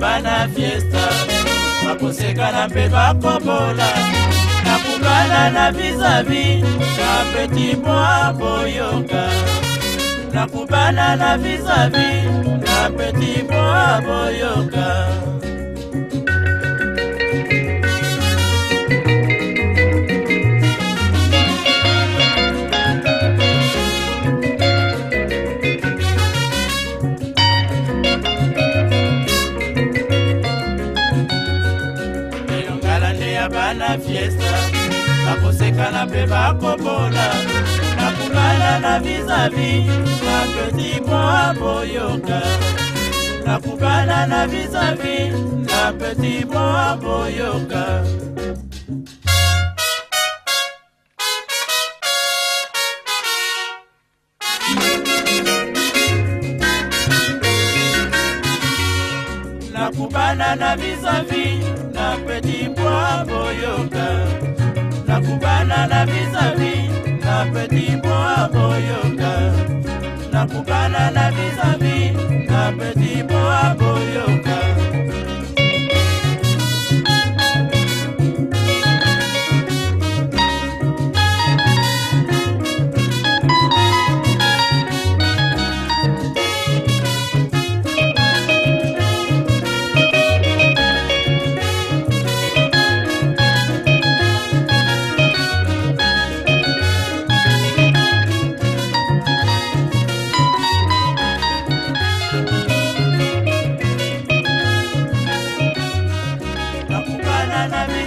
bana fiesta bakosekana mpe bakobola nakungana na vizavi na peti mwa boyoka nakubana na vizavi na peti mwa boyoka ya bana fiesta bakosekana mpe bakobona nakungana na vizavi bapeti mwa boyoka nakungana na vizavi na peti mwa boyoka nakubana na vizavi na peti bwa boyoka nakubana na vizavi na peti bwa boyoka nakubana na vizavi na